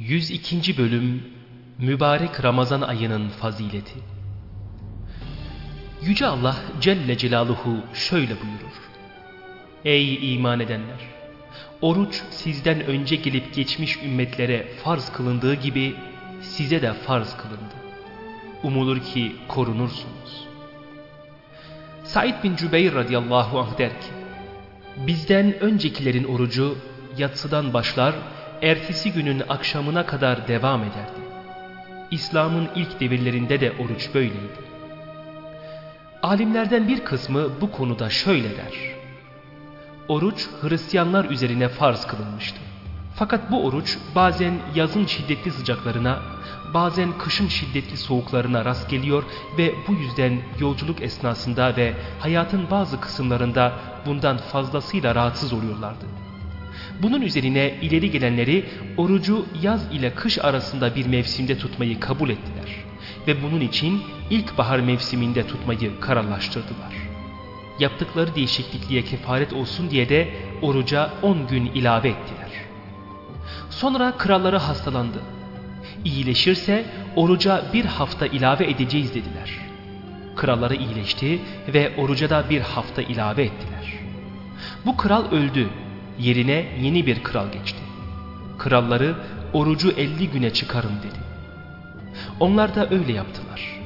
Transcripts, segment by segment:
102. Bölüm Mübarek Ramazan ayının fazileti Yüce Allah Celle Celaluhu şöyle buyurur. Ey iman edenler! Oruç sizden önce gelip geçmiş ümmetlere farz kılındığı gibi size de farz kılındı. Umulur ki korunursunuz. Said bin Cübeyr radıyallahu anh der ki, Bizden öncekilerin orucu yatsıdan başlar ertesi günün akşamına kadar devam ederdi. İslam'ın ilk devirlerinde de oruç böyleydi. Alimlerden bir kısmı bu konuda şöyle der. Oruç Hristiyanlar üzerine farz kılınmıştı. Fakat bu oruç bazen yazın şiddetli sıcaklarına, bazen kışın şiddetli soğuklarına rast geliyor ve bu yüzden yolculuk esnasında ve hayatın bazı kısımlarında bundan fazlasıyla rahatsız oluyorlardı. Bunun üzerine ileri gelenleri orucu yaz ile kış arasında bir mevsimde tutmayı kabul ettiler. Ve bunun için ilkbahar mevsiminde tutmayı kararlaştırdılar. Yaptıkları değişiklikliğe kefaret olsun diye de oruca 10 gün ilave ettiler. Sonra kralları hastalandı. İyileşirse oruca bir hafta ilave edeceğiz dediler. Kralları iyileşti ve oruca da bir hafta ilave ettiler. Bu kral öldü yerine yeni bir kral geçti. Kralları orucu elli güne çıkarın dedi. Onlar da öyle yaptılar.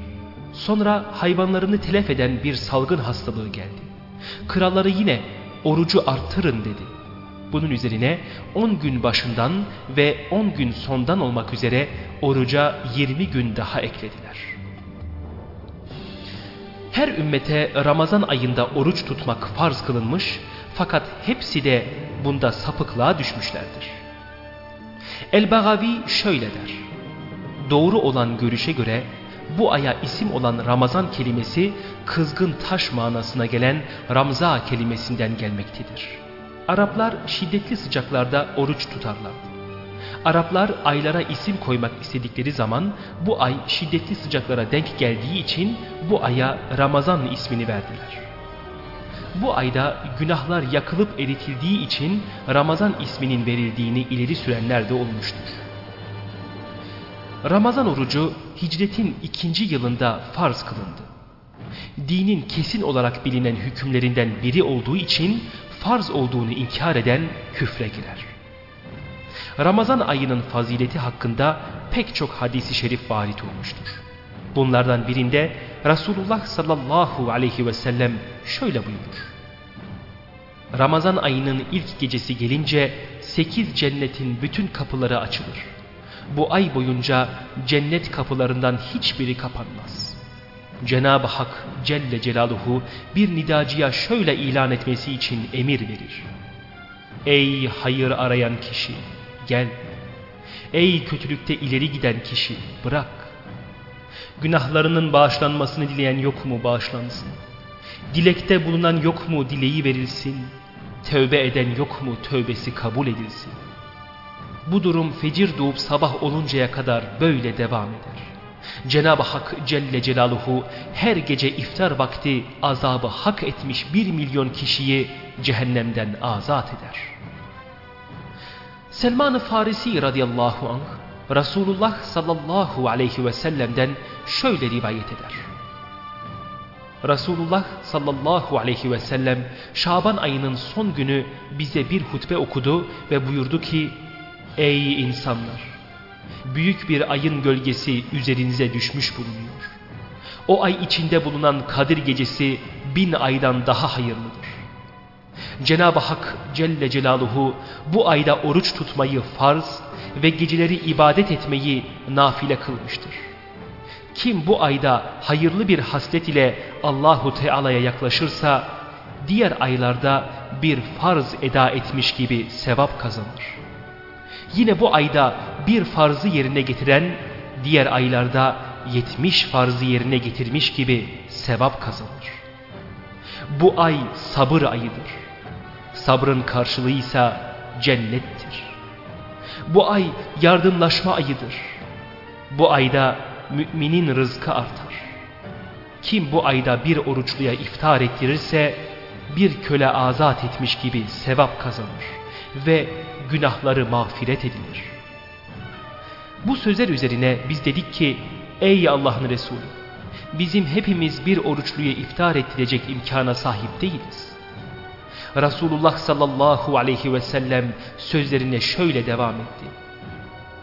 Sonra hayvanlarını telef eden bir salgın hastalığı geldi. Kralları yine orucu arttırın dedi. Bunun üzerine 10 gün başından ve 10 gün sondan olmak üzere oruca 20 gün daha eklediler. Her ümmete Ramazan ayında oruç tutmak farz kılınmış fakat hepsi de bunda sapıklığa düşmüşlerdir. El-Bagavi şöyle der. Doğru olan görüşe göre bu aya isim olan Ramazan kelimesi kızgın taş manasına gelen Ramza kelimesinden gelmektedir. Araplar şiddetli sıcaklarda oruç tutarlardı. Araplar aylara isim koymak istedikleri zaman bu ay şiddetli sıcaklara denk geldiği için bu aya Ramazan ismini verdiler. Bu ayda günahlar yakılıp eritildiği için Ramazan isminin verildiğini ileri sürenler de olmuştur. Ramazan orucu hicretin ikinci yılında farz kılındı. Dinin kesin olarak bilinen hükümlerinden biri olduğu için farz olduğunu inkar eden küfre girer. Ramazan ayının fazileti hakkında pek çok hadisi şerif varit olmuştur. Bunlardan birinde Resulullah sallallahu aleyhi ve sellem şöyle buyurur. Ramazan ayının ilk gecesi gelince sekiz cennetin bütün kapıları açılır. Bu ay boyunca cennet kapılarından hiçbiri kapanmaz. Cenab-ı Hak Celle Celaluhu bir nidacıya şöyle ilan etmesi için emir verir. Ey hayır arayan kişi gel. Ey kötülükte ileri giden kişi bırak. Günahlarının bağışlanmasını dileyen yok mu bağışlansın. Dilekte bulunan yok mu dileği verilsin. Tövbe eden yok mu tövbesi kabul edilsin. Bu durum fecir doğup sabah oluncaya kadar böyle devam eder. Cenab-ı Hak Celle Celaluhu her gece iftar vakti azabı hak etmiş bir milyon kişiyi cehennemden azat eder. Selman-ı Farisi radıyallahu anh Resulullah sallallahu aleyhi ve sellem'den şöyle rivayet eder. Resulullah sallallahu aleyhi ve sellem Şaban ayının son günü bize bir hutbe okudu ve buyurdu ki Ey insanlar! Büyük bir ayın gölgesi üzerinize düşmüş bulunuyor. O ay içinde bulunan Kadir gecesi bin aydan daha hayırlıdır. Cenab-ı Hak Celle Celaluhu bu ayda oruç tutmayı farz ve geceleri ibadet etmeyi nafile kılmıştır. Kim bu ayda hayırlı bir haslet ile Allahu Teala'ya yaklaşırsa diğer aylarda bir farz eda etmiş gibi sevap kazanır. Yine bu ayda bir farzı yerine getiren diğer aylarda yetmiş farzı yerine getirmiş gibi sevap kazanır. Bu ay sabır ayıdır. Sabrın karşılığı ise cennettir. Bu ay yardımlaşma ayıdır. Bu ayda müminin rızkı artar. Kim bu ayda bir oruçluya iftar ettirirse bir köle azat etmiş gibi sevap kazanır ve günahları mağfiret edilir. Bu sözler üzerine biz dedik ki ey Allah'ın Resulü bizim hepimiz bir oruçluya iftar ettirecek imkana sahip değiliz. Resulullah sallallahu aleyhi ve sellem sözlerine şöyle devam etti.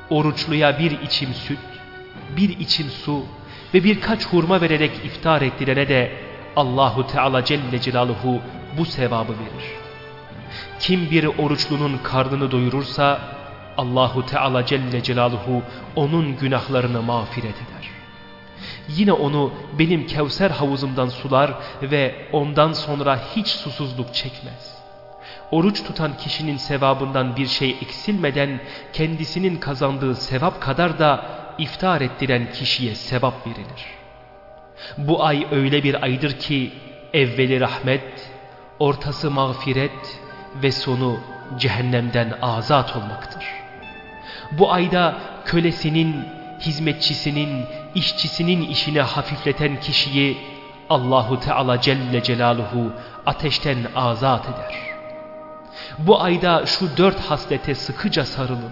Oruçluya bir içim süt, bir içim su ve birkaç hurma vererek iftar ettirene de Allahu Teala Celle Celaluhu bu sevabı verir. Kim bir oruçlunun karnını doyurursa Allahu Teala Celle Celaluhu onun günahlarını mağfiret eder. Yine onu benim Kevser havuzumdan sular ve ondan sonra hiç susuzluk çekmez. Oruç tutan kişinin sevabından bir şey eksilmeden kendisinin kazandığı sevap kadar da iftar ettiren kişiye sevap verilir. Bu ay öyle bir aydır ki evveli rahmet, ortası mağfiret ve sonu cehennemden azat olmaktır. Bu ayda kölesinin, hizmetçisinin, işçisinin işini hafifleten kişiyi Allahu Teala Celle Celaluhu ateşten azat eder. Bu ayda şu dört haslete sıkıca sarılın.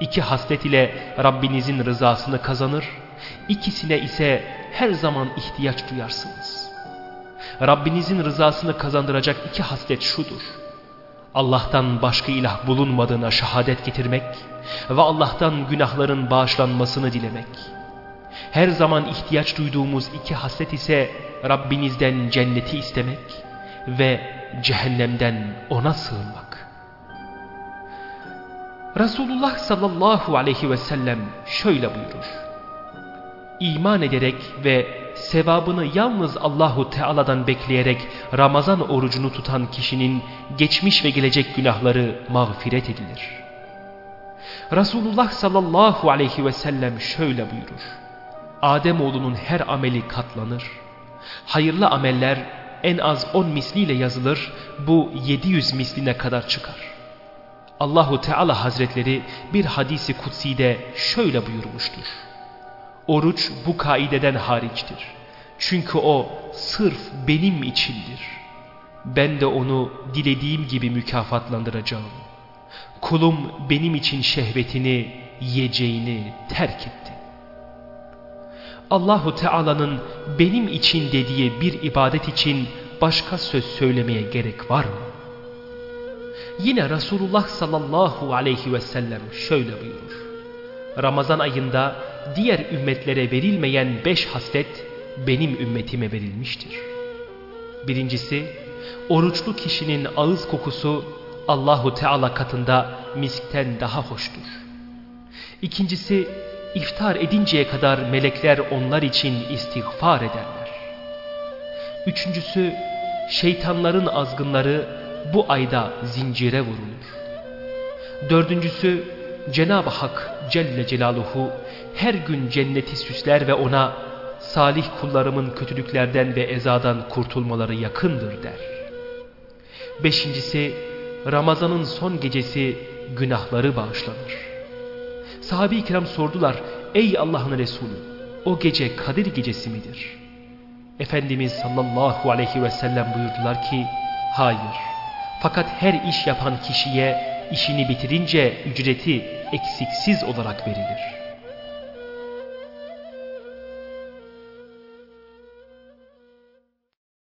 İki haslet ile Rabbinizin rızasını kazanır, ikisine ise her zaman ihtiyaç duyarsınız. Rabbinizin rızasını kazandıracak iki haslet şudur. Allah'tan başka ilah bulunmadığına şehadet getirmek ve Allah'tan günahların bağışlanmasını dilemek. Her zaman ihtiyaç duyduğumuz iki haslet ise Rabbinizden cenneti istemek ve cehennemden ona sığınmak. Resulullah sallallahu aleyhi ve sellem şöyle buyurur. İman ederek ve sevabını yalnız Allahu Teala'dan bekleyerek Ramazan orucunu tutan kişinin geçmiş ve gelecek günahları mağfiret edilir. Resulullah sallallahu aleyhi ve sellem şöyle buyurur. Ademoğlunun her ameli katlanır. Hayırlı ameller en az 10 misliyle yazılır, bu 700 misline kadar çıkar. Allahu Teala Hazretleri bir hadisi kutsi'de şöyle buyurmuştur. Oruç bu kaideden hariçtir. Çünkü o sırf benim içindir. Ben de onu dilediğim gibi mükafatlandıracağım. Kulum benim için şehvetini, yiyeceğini terk etti. Allahu Teala'nın benim için dediği bir ibadet için başka söz söylemeye gerek var mı? Yine Resulullah sallallahu aleyhi ve sellem şöyle buyurur. Ramazan ayında diğer ümmetlere verilmeyen beş haslet benim ümmetime verilmiştir. Birincisi, oruçlu kişinin ağız kokusu Allahu Teala katında miskten daha hoştur. İkincisi, iftar edinceye kadar melekler onlar için istiğfar ederler. Üçüncüsü, şeytanların azgınları bu ayda zincire vurulur. Dördüncüsü, Cenab-ı Hak Celle Celaluhu her gün cenneti süsler ve ona salih kullarımın kötülüklerden ve ezadan kurtulmaları yakındır der. Beşincisi Ramazan'ın son gecesi günahları bağışlanır. Sahabe-i kiram sordular ey Allah'ın Resulü o gece Kadir gecesi midir? Efendimiz sallallahu aleyhi ve sellem buyurdular ki hayır fakat her iş yapan kişiye işini bitirince ücreti eksiksiz olarak verilir.